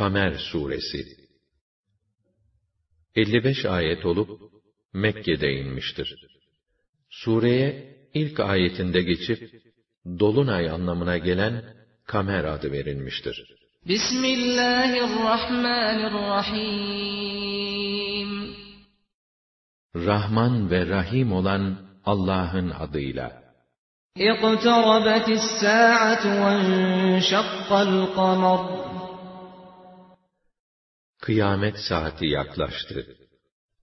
Kamer Suresi 55 ayet olup Mekke'de inmiştir. Sureye ilk ayetinde geçip dolunay anlamına gelen Kamer adı verilmiştir. Bismillahirrahmanirrahim Rahman ve Rahim olan Allah'ın adıyla. اقتربت الساعة وانشق القمر Kıyamet saati yaklaştı.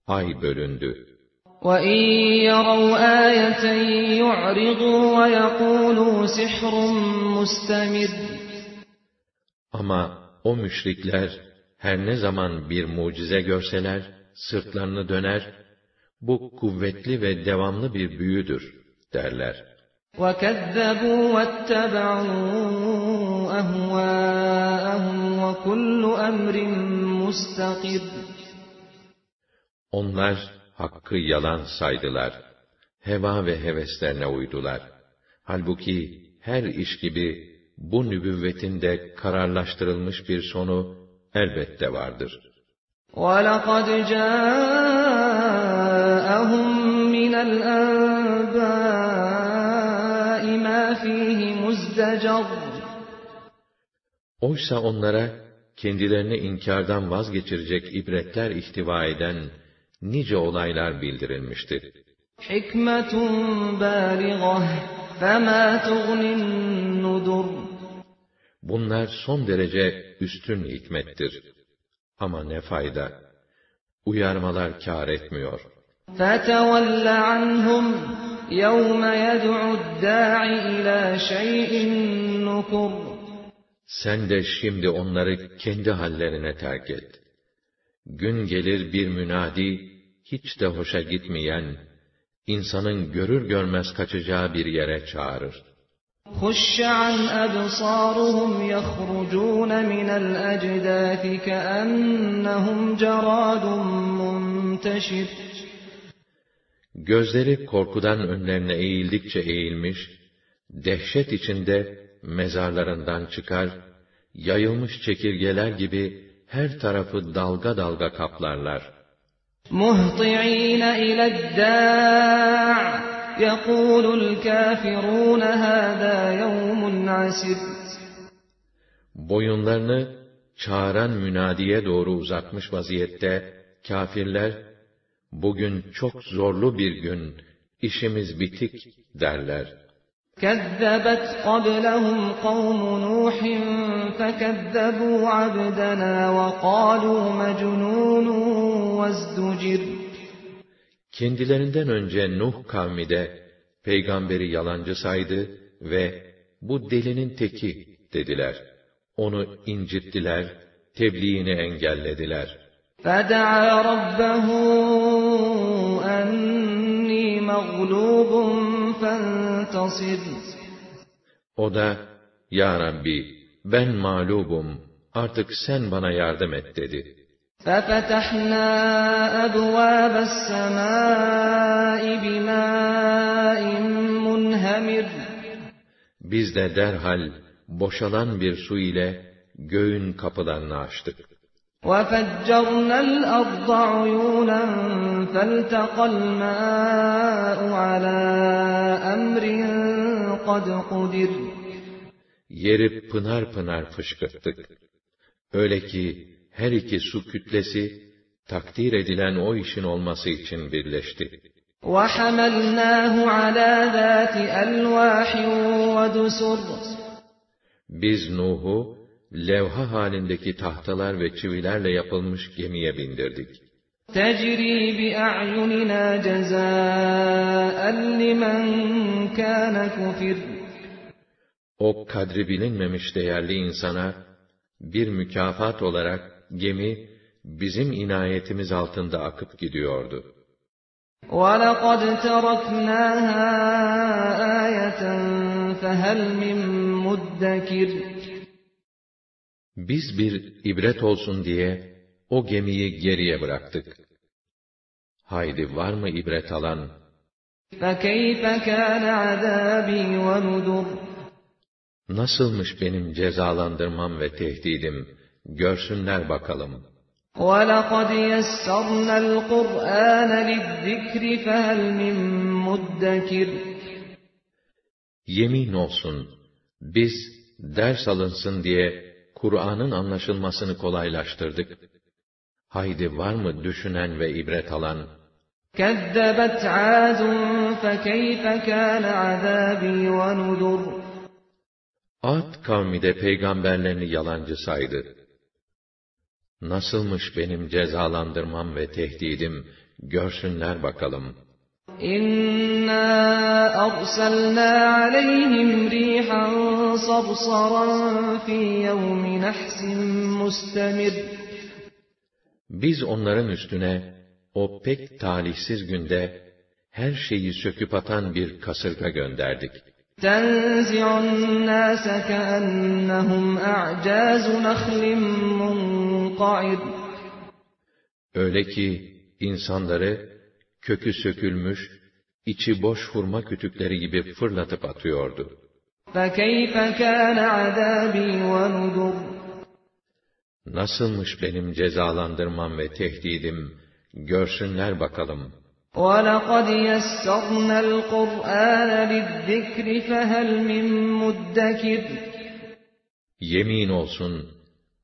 Ay bölündü. وَإِنْ يَرَوْا آيَةً يُعْرِضُوا وَيَقُولُوا سِحْرٌ مُسْتَمِرٌّ Ama o müşrikler her ne zaman bir mucize görseler, sırtlarını döner, bu kuvvetli ve devamlı bir büyüdür derler. وَكَذَّبُوا وَاتَّبَعُوا أَهْوَاءَهُمْ وَكُلُّ أَمْرٍ مُسْتَقِرٌّ Onlar hakkı yalan saydılar. Heva ve heveslerine uydular. Halbuki her iş gibi bu nübüvvetin de kararlaştırılmış bir sonu elbette vardır. وَلَقَدْ جَاءَهُم مِّنَ الْأَنبَاءِ مَا فِيهِ مُزْدَجَرٌ Oysa onlara kendilerini inkardan vazgeçirecek ibretler ihtiva eden nice olaylar bildirilmiştir. حِكْمَةٌ بَالِغَةٌ فَمَا تُغْنِ النُّذُرُ Bunlar son derece üstün hikmettir. Ama ne fayda? Uyarmalar kâr etmiyor. فَتَوَلَّ عَنْهُمْ يَوْمَ يَدْعُ الدَّاعِ إِلَى شَيْءٍ نُكُرٍ Sen de şimdi onları kendi hallerine terk et. Gün gelir bir münadi, hiç de hoşa gitmeyen, insanın görür görmez kaçacağı bir yere çağırır. خُشَّ عَنْ أَبْصَارُهُمْ يَخْرُجُونَ مِنَ الْأَجْدَاثِ كَأَنَّهُمْ جَرَادٌ مُنْتَشِرٌ Gözleri korkudan önlerine eğildikçe eğilmiş, dehşet içinde mezarlarından çıkar, yayılmış çekirgeler gibi her tarafı dalga dalga kaplarlar. مُهْطِعِينَ إِلَى الدَّاعِ يَقُولُ الْكَافِرُونَ هَذَا يَوْمٌ عَسِرٌ Boyunlarını çağıran münadiye doğru uzatmış vaziyette kâfirler, bugün çok zorlu bir gün, işimiz bitik derler. كَذَّبَتْ قَبْلَهُمْ قَوْمُ نُوحٍ فَكَذَّبُوا عَبْدَنَا وَقَالُوا مَجْنُونٌ وَازْدُجِرَ Kendilerinden önce Nuh kavmi de peygamberi yalancı saydı ve bu delinin teki dediler. Onu incittiler, tebliğini engellediler. فَدَعَا رَبَّهُ أَنِّي مَغْلُوبٌ فَانتَصِرْ O da, Ya Rabbi, ben mağlubum, artık sen bana yardım et dedi. فَفَتَحْنَا أَبْوَابَ السَّمَاءِ بِمَاءٍ مُنْهَمِرٍ Biz de derhal boşalan bir su ile göğün kapılarını açtık. وَفَجَّرْنَا الْأَرْضَ عُيُونًا فَالْتَقَى الْمَاءُ عَلَى أَمْرٍ قَدْ قُدِرَ Yeri pınar pınar fışkırttık. Öyle ki her iki su kütlesi takdir edilen o işin olması için birleşti. وَحَمَلْنَاهُ عَلَى ذَاتِ أَلْوَاحٍ وَدُسُرٍ Biz Nuh'u levha halindeki tahtalar ve çivilerle yapılmış gemiye bindirdik. تَجْرِي بِأَعْيُنِنَا جَزَاءً لِمَنْ كَانَ كُفِرٍ O kadri bilinmemiş değerli insana bir mükafat olarak gemi bizim inayetimiz altında akıp gidiyordu. وَلَقَدْ تَرَكْنَاهَا آيَةً فَهَلْ مِن مُدَّكِرٍ Biz bir ibret olsun diye o gemiyi geriye bıraktık. Haydi var mı ibret alan? فَكَيْفَ كَانَ عَذَابِي وَنُذُرِ Nasılmış benim cezalandırmam ve tehdidim, görsünler bakalım. وَلَقَدْ يَسَّرْنَا الْقُرْآنَ لِلذِّكْرِ فَهَلْ مِن مُّدَّكِرٍ Yemin olsun, biz ders alınsın diye Kur'an'ın anlaşılmasını kolaylaştırdık. Haydi var mı düşünen ve ibret alan? كَذَّبَتْ عَادٌ فَكَيْفَ كَانَ عَذَابِي وَنُذُرِ Ad kavmi de peygamberlerini yalancı saydı. Nasılmış benim cezalandırmam ve tehdidim, görsünler bakalım. İnna arsalna aleyhim rihan sabsaran fi yevmi nahsin mustemir. Biz onların üstüne o pek talihsiz günde her şeyi söküp atan bir kasırga gönderdik. تَنْزِعُ النَّاسَ كَأَنَّهُمْ أَعْجَازُ نَخْلٍ مُنْقَعِرٍ Öyle ki insanları kökü sökülmüş, içi boş hurma kütükleri gibi fırlatıp atıyordu. فَكَيْفَ كَانَ عَذَابِي وَنُذُرِ Nasılmış benim cezalandırmam ve tehdidim, görsünler bakalım.'' وَلَقَدْ يَسَّرْنَا الْقُرْآنَ لِلذِّكْرِ فَهَلْ مِن مُّدَّكِرٍ Yemin olsun,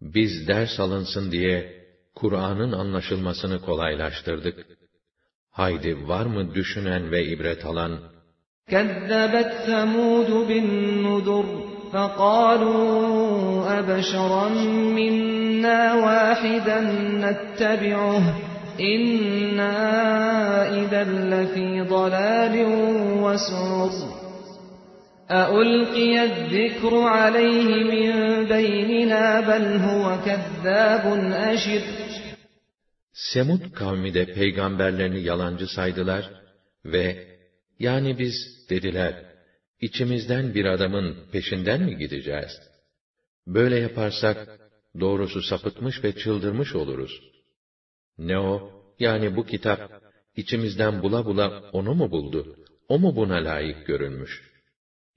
biz ders alınsın diye Kur'an'ın anlaşılmasını kolaylaştırdık. Haydi var mı düşünen ve ibret alan? كَذَّبَتْ ثَمُودُ بِالنُّذُرِ فَقَالُوا أَبَشَرًا مِنَّا وَاحِدًا نَتَّبِعُهُ izen lefî dalâlin ve surur. أَأُلْقِيَ الذِّكْرُ عَلَيْهِ مِنْ بَيْنِنَا بَلْ هُوَ كَذَّابٌ أَشِرٌ Semud kavmi de peygamberlerini yalancı saydılar ve yani biz dediler içimizden bir adamın peşinden mi gideceğiz? Böyle yaparsak doğrusu sapıtmış ve çıldırmış oluruz. Ne o? Yani bu kitap, içimizden bula bula onu mu buldu? O mu buna layık görülmüş?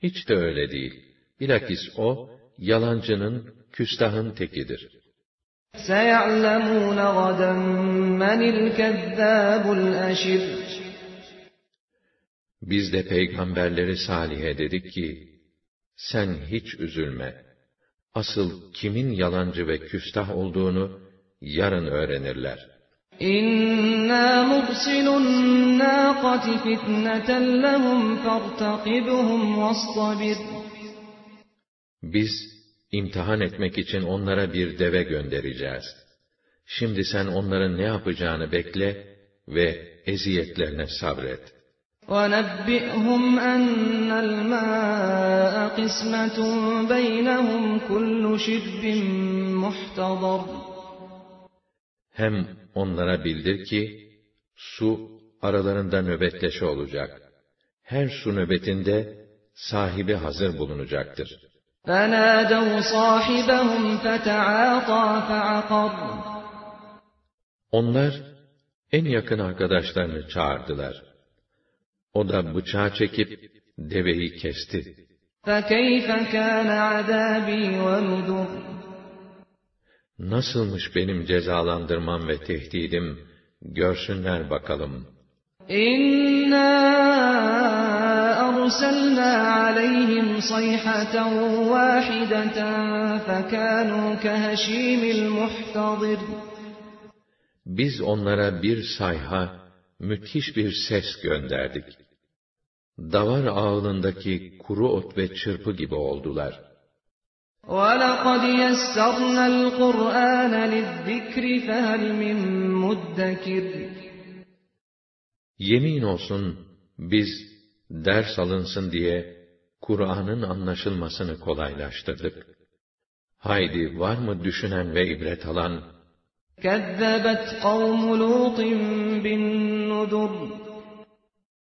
Hiç de öyle değil. Bilakis o, yalancının, küstahın tekidir. سَيَعْلَمُونَ غَدًا مَنِ الْكَذَّابُ الْأَشِرُ Biz de peygamberleri Salih'e dedik ki, sen hiç üzülme. Asıl kimin yalancı ve küstah olduğunu yarın öğrenirler.'' İnna mursilun nâkati fitneten lehum fertakibhum vastabir. Biz imtihan etmek için onlara bir deve göndereceğiz. Şimdi sen onların ne yapacağını bekle ve eziyetlerine sabret. وَنَبِّئْهُمْ أَنَّ الْمَاءَ قِسْمَةٌ بَيْنَهُمْ كُلُّ شِرْبٍ مُحْتَضَرٍ Hem onlara bildir ki, su aralarında nöbetleşe olacak. Her su nöbetinde sahibi hazır bulunacaktır. فَنَادَوْا صَاحِبَهُمْ فَتَعَاطَى فَعَقَرَ Onlar en yakın arkadaşlarını çağırdılar. O da bıçağı çekip deveyi kesti. فَكَيْفَ كَانَ عَذَابِي وَنُذُرِ Nasılmış benim cezalandırmam ve tehdidim, görsünler bakalım. İnna arsalna aleyhim sayhatan vahideten fekanu keheşimil muhtadir. Biz onlara bir sayha, müthiş bir ses gönderdik. Davar ağılındaki kuru ot ve çırpı gibi oldular.'' وَلَقَدْ يَسَّرْنَا الْقُرْآنَ لِلذِّكْرِ فَهَلْ مِن مُدَّكِرٍ Yemin olsun biz ders alınsın diye Kur'an'ın anlaşılmasını kolaylaştırdık. Haydi var mı düşünen ve ibret alan? كَذَّبَتْ قَوْمُ لُوطٍ بِالنُّذُرِ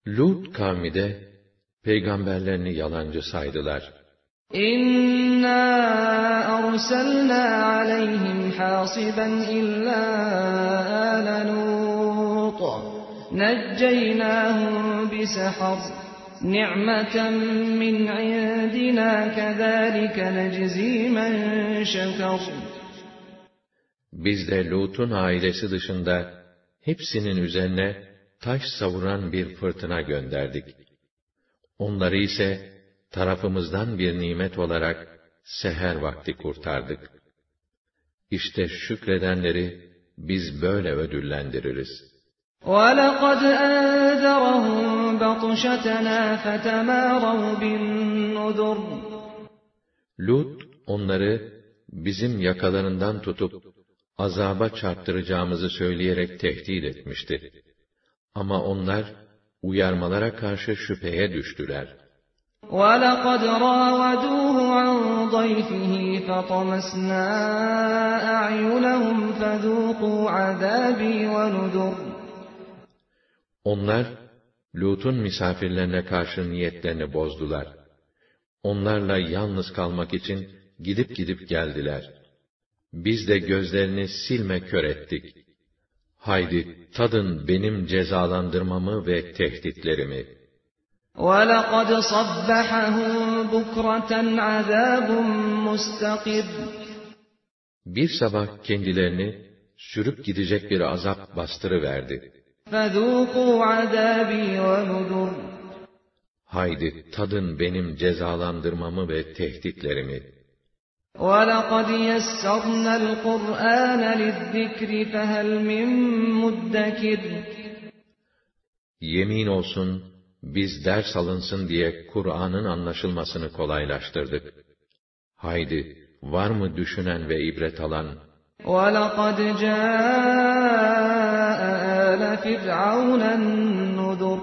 Lut kavmi de peygamberlerini yalancı saydılar. İnna arsalna aleyhim hasiban illa ala Lut. Necceynahum bisahar. Ni'meten. Biz de Lut'un ailesi dışında hepsinin üzerine taş savuran bir fırtına gönderdik. Onları ise tarafımızdan bir nimet olarak seher vakti kurtardık. İşte şükredenleri biz böyle ödüllendiririz. وَلَقَدْ أَنذَرَهُمْ بَطْشَتَنَا فَتَمَارَوْا بِالنُّذُرِ Lut onları bizim yakalarından tutup azaba çarptıracağımızı söyleyerek tehdit etmişti. Ama onlar uyarmalara karşı şüpheye düştüler. وَلَقَدْ رَاوَدُوهُ عَنْ ضَيْفِهِ فَطَمَسْنَا أَعْيُنَهُمْ فَذُوقُوا عَذَابِي وَنُذُرِ Onlar, Lut'un misafirlerine karşı niyetlerini bozdular. Onlarla yalnız kalmak için gidip gidip geldiler. Biz de gözlerini silme kör ettik. Haydi tadın benim cezalandırmamı ve tehditlerimi. وَلَقَدْ صَبَّحَهُم بُكْرَةً عَذَابٌ مُسْتَقِرٌّ Bir sabah kendilerini sürüp gidecek bir azap bastırıverdi. فَذُوقُوا عَذَابِي وَنُذُرِ Haydi tadın benim cezalandırmamı ve tehditlerimi. وَلَقَدْ يَسَّرْنَا الْقُرْآنَ لِلذِّكْرِ فَهَلْ مِن مُّدَّكِرٍ Yemin olsun, biz ders alınsın diye Kur'an'ın anlaşılmasını kolaylaştırdık. Haydi, var mı düşünen ve ibret alan? وَلَقَدْ جَاءَ آلَ فِرْعَوْنَ النُّذُرُ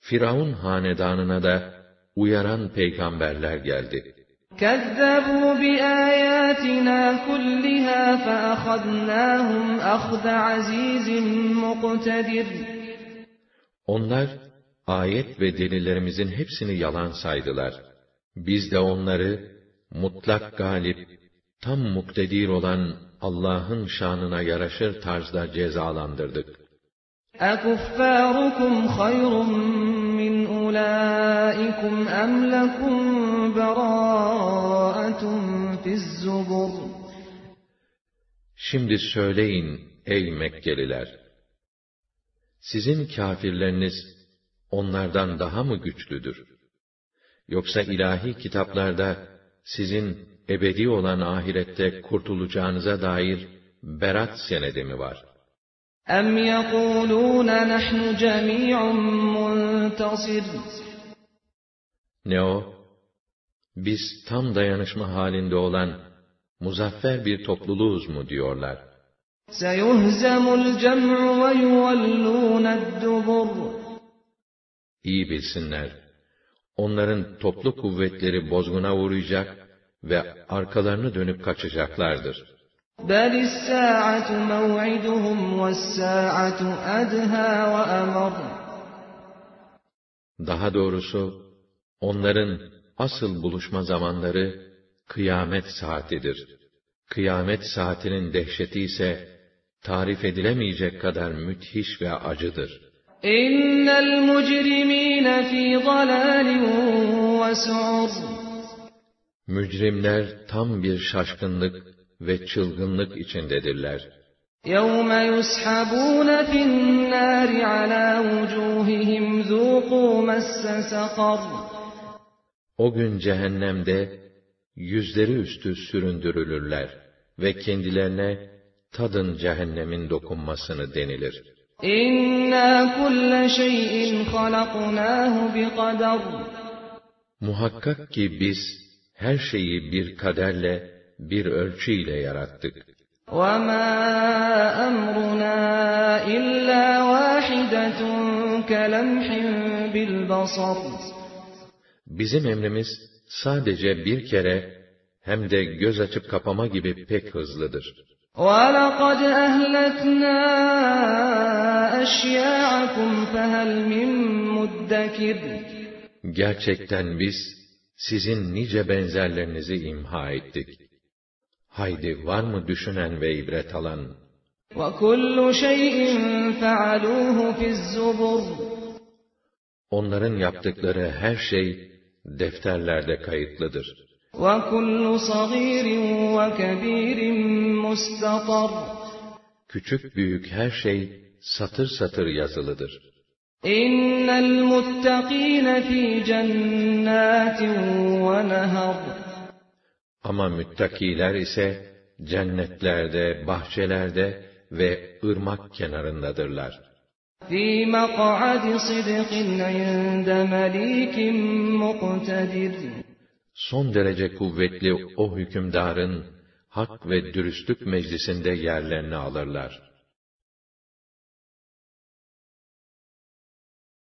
Firavun hanedanına da uyaran peygamberler geldi. كَذَّبُوا بِآيَاتِنَا كُلِّهَا فَأَخَذْنَاهُمْ أَخْذَ عَزِيزٍ مُقْتَدِرٍ Onlar, ayet ve delillerimizin hepsini yalan saydılar. Biz de onları, mutlak galip, tam muktedir olan Allah'ın şanına yaraşır tarzda cezalandırdık. أَكُفَّارُكُمْ خَيْرٌ مِّنْ أُولَٰئِكُمْ أَمْ لَكُمْ بَرَاءَةٌ فِي الزُّبُرِ Şimdi söyleyin ey Mekkeliler! Sizin kâfirleriniz onlardan daha mı güçlüdür? Yoksa ilahi kitaplarda sizin ebedi olan ahirette kurtulacağınıza dair berat senedi mi var? أَمْ يَقُولُونَ نَحْنُ جَمِيعٌ مُّنتَصِرٌ Ne o? Biz tam dayanışma halinde olan muzaffer bir topluluğuz mu diyorlar. سَيُهْزَمُ الْجَمْعُ وَيُوَلُّونَ الدُّبُرَ İyi bilsinler. Onların toplu kuvvetleri bozguna uğrayacak ve arkalarını dönüp kaçacaklardır. بَلِ السَّاعَةُ مَوْعِدُهُمْ وَالسَّاعَةُ أَدْهَىٰ وَأَمَرُّ Daha doğrusu, onların asıl buluşma zamanları kıyamet saatidir. Kıyamet saatinin dehşeti ise tarif edilemeyecek kadar müthiş ve acıdır. إِنَّ الْمُجْرِمِينَ فِي ضَلَالٍ وَسُعُرٍ Mücrimler tam bir şaşkınlık ve çılgınlık içindedirler. يَوْمَ يُسْحَبُونَ فِي النَّارِ عَلَى وُجُوهِهِمْ ذُوقُوا مَسَّ سَقَرَ O gün cehennemde yüzleri üstü süründürülürler ve kendilerine tadın cehennemin dokunmasını denilir. إِنَّا كُلَّ شَيْءٍ خَلَقْنَاهُ بِقَدَرٍ Muhakkak ki biz her şeyi bir kaderle, bir ölçüyle yarattık. وَمَا أَمْرُنَا إِلَّا وَاحِدَةٌ كَلَمْحٍ بِالْبَصَرِ Bizim emrimiz sadece bir kere hem de göz açıp kapama gibi pek hızlıdır. وَلَقَدْ أَهْلَكْنَا أَشْيَاعَكُمْ فَهَلْ مِن مُّدَّكِرٍ Gerçekten biz sizin nice benzerlerinizi imha ettik. Haydi var mı düşünen ve ibret alan? وَكُلُّ شَيْءٍ فَعَلُوهُ فِي الزُّبُرِ Onların yaptıkları her şey defterlerde kayıtlıdır. وَكُلُّ صَغِيرٍ وَكَبِيرٍ مستطر Küçük büyük her şey satır satır yazılıdır. İnnel muttakine fi cennetin ve nehar. Ama müttakiler ise cennetlerde, bahçelerde ve ırmak kenarındadırlar. Fî mek'adi sidqin inde melikin muktedir. Son derece kuvvetli o hükümdarın hak ve dürüstlük meclisinde yerlerini alırlar.